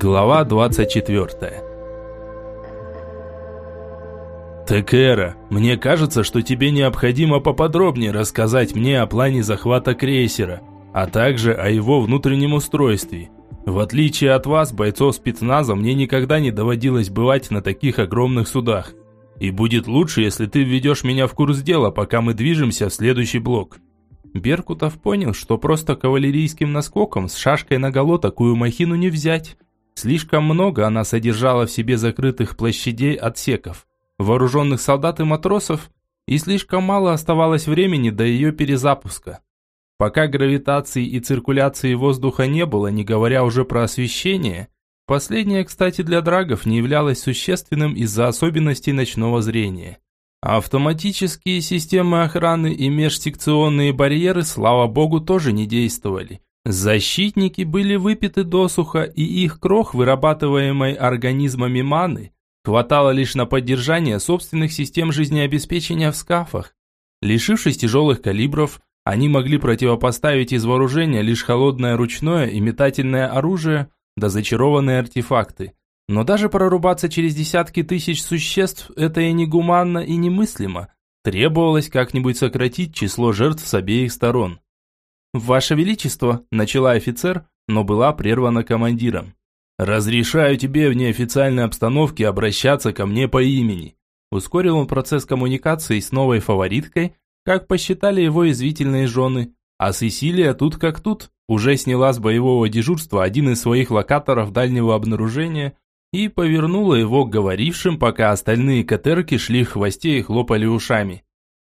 Глава 24 «Текера, мне кажется, что тебе необходимо поподробнее рассказать мне о плане захвата крейсера, а также о его внутреннем устройстве. В отличие от вас, бойцов спецназа, мне никогда не доводилось бывать на таких огромных судах. И будет лучше, если ты введешь меня в курс дела, пока мы движемся в следующий блок». Беркутов понял, что просто кавалерийским наскоком с шашкой наголо такую махину не взять. Слишком много она содержала в себе закрытых площадей отсеков, вооруженных солдат и матросов, и слишком мало оставалось времени до ее перезапуска. Пока гравитации и циркуляции воздуха не было, не говоря уже про освещение, последнее, кстати, для драгов не являлось существенным из-за особенностей ночного зрения. Автоматические системы охраны и межсекционные барьеры, слава богу, тоже не действовали. Защитники были выпиты досуха, и их крох, вырабатываемой организмами маны, хватало лишь на поддержание собственных систем жизнеобеспечения в скафах. Лишившись тяжелых калибров, они могли противопоставить из вооружения лишь холодное ручное и метательное оружие, да зачарованные артефакты. Но даже прорубаться через десятки тысяч существ – это и негуманно, и немыслимо. Требовалось как-нибудь сократить число жертв с обеих сторон. «Ваше Величество», – начала офицер, но была прервана командиром. «Разрешаю тебе в неофициальной обстановке обращаться ко мне по имени». Ускорил он процесс коммуникации с новой фавориткой, как посчитали его извительные жены. А Сесилия тут как тут, уже сняла с боевого дежурства один из своих локаторов дальнего обнаружения и повернула его к говорившим, пока остальные катерки шли в хвосте и хлопали ушами.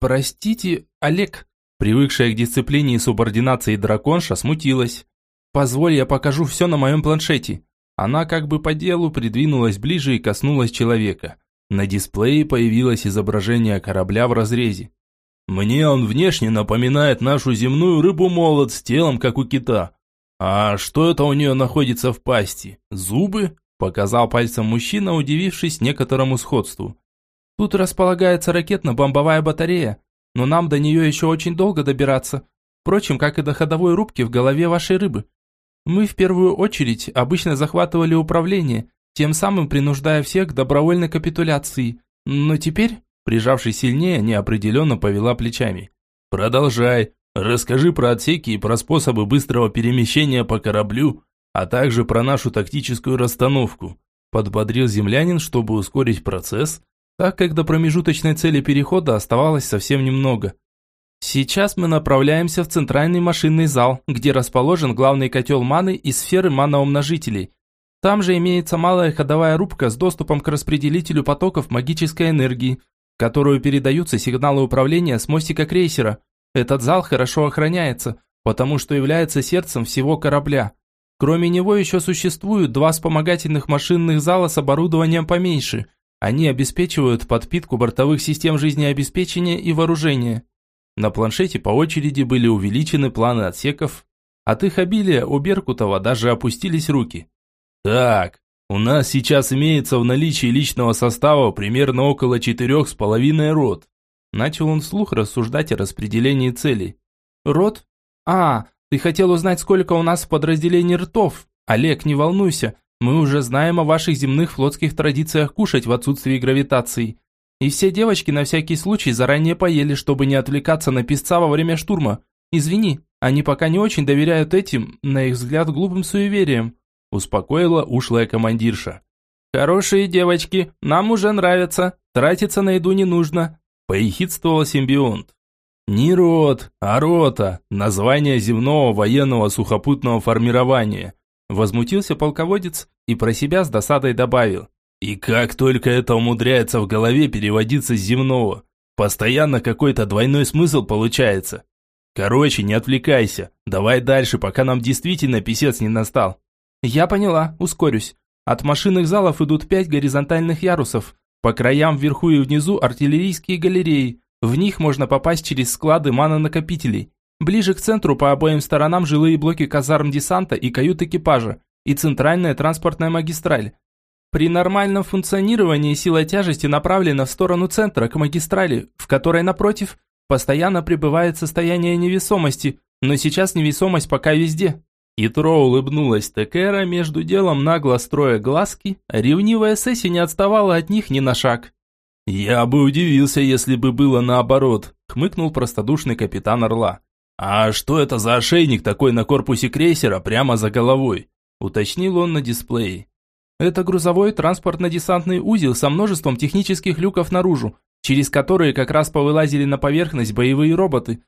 «Простите, Олег», Привыкшая к дисциплине и субординации драконша смутилась. «Позволь, я покажу все на моем планшете». Она как бы по делу придвинулась ближе и коснулась человека. На дисплее появилось изображение корабля в разрезе. «Мне он внешне напоминает нашу земную рыбу-молот с телом, как у кита. А что это у нее находится в пасти? Зубы?» Показал пальцем мужчина, удивившись некоторому сходству. «Тут располагается ракетно-бомбовая батарея но нам до нее еще очень долго добираться. Впрочем, как и до ходовой рубки в голове вашей рыбы. Мы в первую очередь обычно захватывали управление, тем самым принуждая всех к добровольной капитуляции. Но теперь, прижавшись сильнее, неопределенно повела плечами. «Продолжай. Расскажи про отсеки и про способы быстрого перемещения по кораблю, а также про нашу тактическую расстановку», подбодрил землянин, чтобы ускорить процесс, так как до промежуточной цели перехода оставалось совсем немного. Сейчас мы направляемся в центральный машинный зал, где расположен главный котел маны и сферы маноумножителей. Там же имеется малая ходовая рубка с доступом к распределителю потоков магической энергии, в которую передаются сигналы управления с мостика крейсера. Этот зал хорошо охраняется, потому что является сердцем всего корабля. Кроме него еще существуют два вспомогательных машинных зала с оборудованием поменьше – они обеспечивают подпитку бортовых систем жизнеобеспечения и вооружения. На планшете по очереди были увеличены планы отсеков. От их обилия у Беркутова даже опустились руки. «Так, у нас сейчас имеется в наличии личного состава примерно около четырех с половиной рот». Начал он вслух рассуждать о распределении целей. «Рот? А, ты хотел узнать, сколько у нас в подразделении ртов? Олег, не волнуйся, мы уже знаем о ваших земных флотских традициях кушать в отсутствии гравитации. И все девочки на всякий случай заранее поели, чтобы не отвлекаться на песца во время штурма. Извини, они пока не очень доверяют этим, на их взгляд, глупым суевериям», успокоила ушлая командирша. «Хорошие девочки, нам уже нравятся, тратиться на еду не нужно», поехидствовал симбионт. «Не рот, а рота, название земного военного сухопутного формирования», Возмутился полководец и про себя с досадой добавил. И как только это умудряется в голове переводиться с земного. Постоянно какой-то двойной смысл получается. Короче, не отвлекайся. Давай дальше, пока нам действительно писец не настал. Я поняла, ускорюсь. От машинных залов идут пять горизонтальных ярусов. По краям вверху и внизу артиллерийские галереи. В них можно попасть через склады манонакопителей. Ближе к центру по обоим сторонам жилые блоки казарм десанта и кают экипажа, и центральная транспортная магистраль. При нормальном функционировании сила тяжести направлена в сторону центра, к магистрали, в которой, напротив, постоянно пребывает состояние невесомости, но сейчас невесомость пока везде. Хитро улыбнулась Текера, между делом нагло строя глазки, ревнивая Сесси не отставала от них ни на шаг. «Я бы удивился, если бы было наоборот», – хмыкнул простодушный капитан Орла. «А что это за ошейник такой на корпусе крейсера прямо за головой?» – уточнил он на дисплее. «Это грузовой транспортно-десантный узел со множеством технических люков наружу, через которые как раз повылазили на поверхность боевые роботы.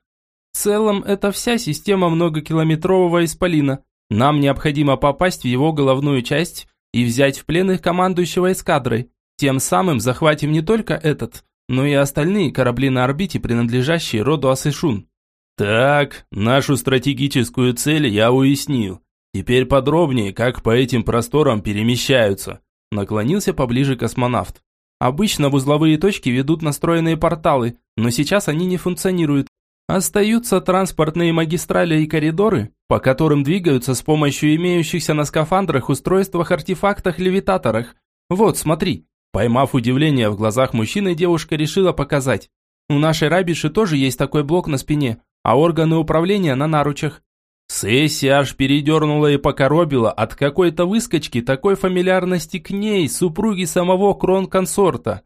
В целом, это вся система многокилометрового исполина. Нам необходимо попасть в его головную часть и взять в плен их командующего эскадрой. Тем самым захватим не только этот, но и остальные корабли на орбите, принадлежащие роду Асышун. Так, нашу стратегическую цель я уяснил. Теперь подробнее, как по этим просторам перемещаются. Наклонился поближе космонавт. Обычно в узловые точки ведут настроенные порталы, но сейчас они не функционируют. Остаются транспортные магистрали и коридоры, по которым двигаются с помощью имеющихся на скафандрах устройствах-артефактах-левитаторах. Вот, смотри. Поймав удивление в глазах мужчины, девушка решила показать. У нашей рабиши тоже есть такой блок на спине, а органы управления на наручах. Сессия аж передернула и покоробила от какой-то выскочки такой фамильярности к ней, супруги самого крон-консорта.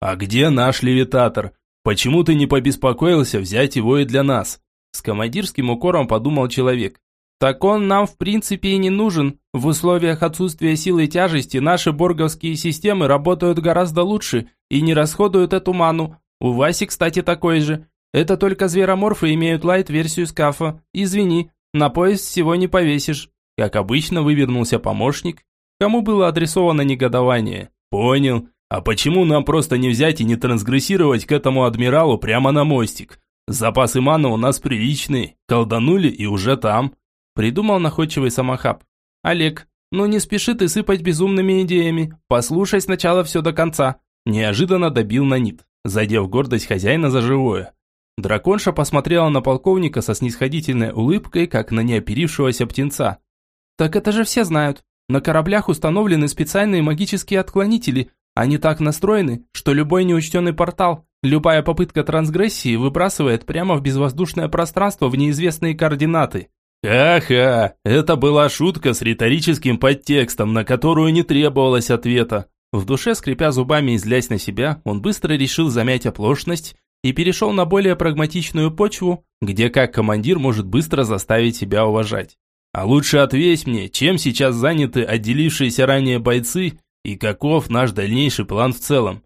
«А где наш левитатор? Почему ты не побеспокоился взять его и для нас?» С командирским укором подумал человек. «Так он нам в принципе и не нужен. В условиях отсутствия силы тяжести наши борговские системы работают гораздо лучше и не расходуют эту ману. У Васи, кстати, такой же. Это только звероморфы имеют лайт-версию скафа. Извини, на пояс всего не повесишь». Как обычно, вывернулся помощник, кому было адресовано негодование. «Понял. А почему нам просто не взять и не трансгрессировать к этому адмиралу прямо на мостик? Запасы мана у нас приличные, колданули и уже там. Придумал находчивый самохаб. Олег, ну не спеши ты сыпать безумными идеями. Послушай сначала все до конца. Неожиданно добил Нанит, задев гордость хозяина за живое. Драконша посмотрела на полковника со снисходительной улыбкой, как на неоперившегося птенца. «Так это же все знают. На кораблях установлены специальные магические отклонители, они так настроены, что любой неучтенный портал, любая попытка трансгрессии выбрасывает прямо в безвоздушное пространство в неизвестные координаты. Ха-ха, это была шутка с риторическим подтекстом, на которую не требовалось ответа. В душе, скрипя зубами и злясь на себя, он быстро решил замять оплошность и перешел на более прагматичную почву, где как командир может быстро заставить себя уважать. А лучше ответь мне, чем сейчас заняты отделившиеся ранее бойцы и каков наш дальнейший план в целом?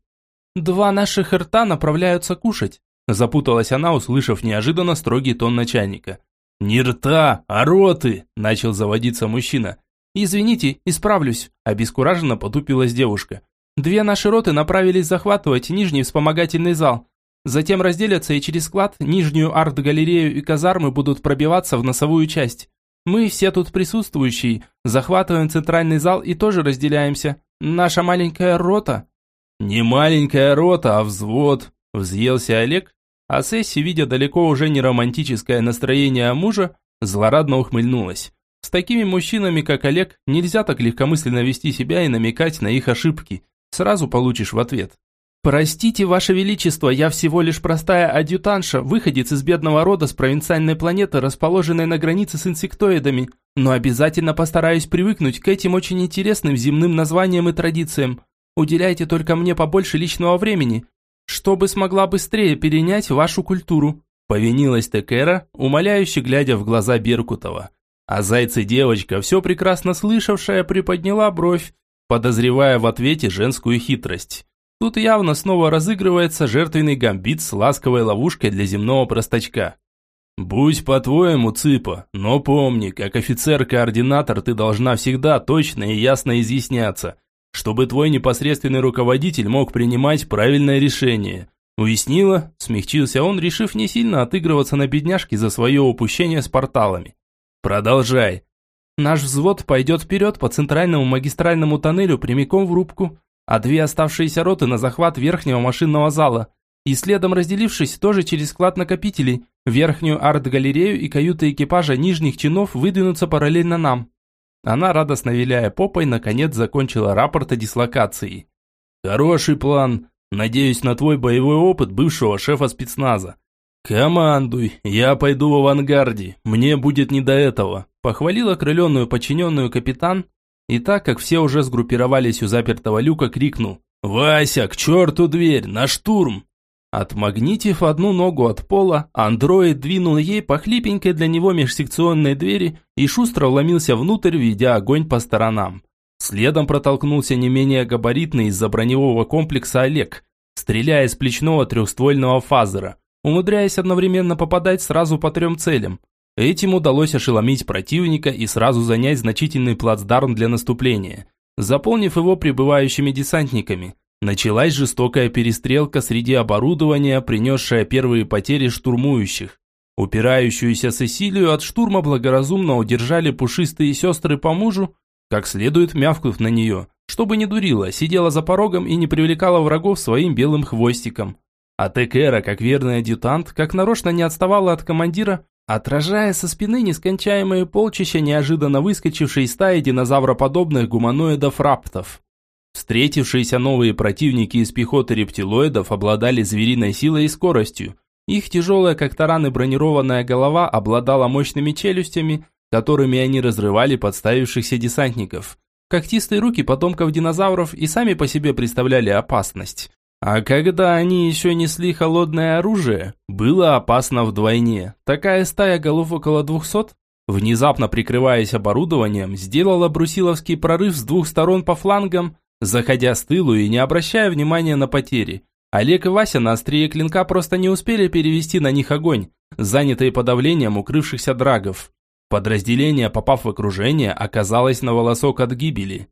Два наших рта направляются кушать. Запуталась она, услышав неожиданно строгий тон начальника. «Не рта, а роты!» – начал заводиться мужчина. «Извините, исправлюсь», – обескураженно потупилась девушка. «Две наши роты направились захватывать нижний вспомогательный зал. Затем разделятся и через склад, нижнюю арт-галерею и казармы будут пробиваться в носовую часть. Мы все тут присутствующие, захватываем центральный зал и тоже разделяемся. Наша маленькая рота». «Не маленькая рота, а взвод», – взъелся Олег, а Сесси, видя далеко уже не романтическое настроение мужа, злорадно ухмыльнулась. С такими мужчинами, как Олег, нельзя так легкомысленно вести себя и намекать на их ошибки. Сразу получишь в ответ. «Простите, Ваше Величество, я всего лишь простая адъютанша, выходец из бедного рода с провинциальной планеты, расположенной на границе с инсектоидами, но обязательно постараюсь привыкнуть к этим очень интересным земным названиям и традициям. Уделяйте только мне побольше личного времени, чтобы смогла быстрее перенять вашу культуру», повинилась Текера, умоляюще глядя в глаза Беркутова. А зайца-девочка, все прекрасно слышавшая, приподняла бровь, подозревая в ответе женскую хитрость. Тут явно снова разыгрывается жертвенный гамбит с ласковой ловушкой для земного простачка. «Будь по-твоему, Цыпа, но помни, как офицер-координатор ты должна всегда точно и ясно изъясняться, чтобы твой непосредственный руководитель мог принимать правильное решение». Уяснила, смягчился он, решив не сильно отыгрываться на бедняжке за свое упущение с порталами. «Продолжай». «Наш взвод пойдет вперед по центральному магистральному тоннелю прямиком в рубку, а две оставшиеся роты на захват верхнего машинного зала. И следом разделившись, тоже через склад накопителей, верхнюю арт-галерею и каюты экипажа нижних чинов выдвинутся параллельно нам. Она, радостно виляя попой, наконец закончила рапорт о дислокации. «Хороший план. Надеюсь на твой боевой опыт бывшего шефа спецназа. «Командуй, я пойду в авангарде, мне будет не до этого», похвалил окрыленную подчиненную капитан, и так как все уже сгруппировались у запертого люка, крикнул «Вася, к черту дверь, на штурм!» Отмагнитив одну ногу от пола, андроид двинул ей по хлипенькой для него межсекционной двери и шустро вломился внутрь, ведя огонь по сторонам. Следом протолкнулся не менее габаритный из-за броневого комплекса Олег, стреляя из плечного трехствольного фазера, умудряясь одновременно попадать сразу по трем целям. Этим удалось ошеломить противника и сразу занять значительный плацдарм для наступления, заполнив его прибывающими десантниками. Началась жестокая перестрелка среди оборудования, принесшая первые потери штурмующих. Упирающуюся Сесилию от штурма благоразумно удержали пушистые сестры по мужу, как следует мявкнув на нее, чтобы не дурила, сидела за порогом и не привлекала врагов своим белым хвостиком. А Текера, как верный адъютант, как нарочно не отставала от командира, отражая со спины нескончаемые полчища неожиданно выскочившей стаи динозавроподобных гуманоидов-раптов. Встретившиеся новые противники из пехоты рептилоидов обладали звериной силой и скоростью. Их тяжелая, как тараны, бронированная голова обладала мощными челюстями, которыми они разрывали подставившихся десантников. Когтистые руки потомков динозавров и сами по себе представляли опасность. А когда они еще несли холодное оружие, было опасно вдвойне. Такая стая голов около двухсот, внезапно прикрываясь оборудованием, сделала брусиловский прорыв с двух сторон по флангам, заходя с тылу и не обращая внимания на потери. Олег и Вася на острие клинка просто не успели перевести на них огонь, занятые подавлением укрывшихся драгов. Подразделение, попав в окружение, оказалось на волосок от гибели.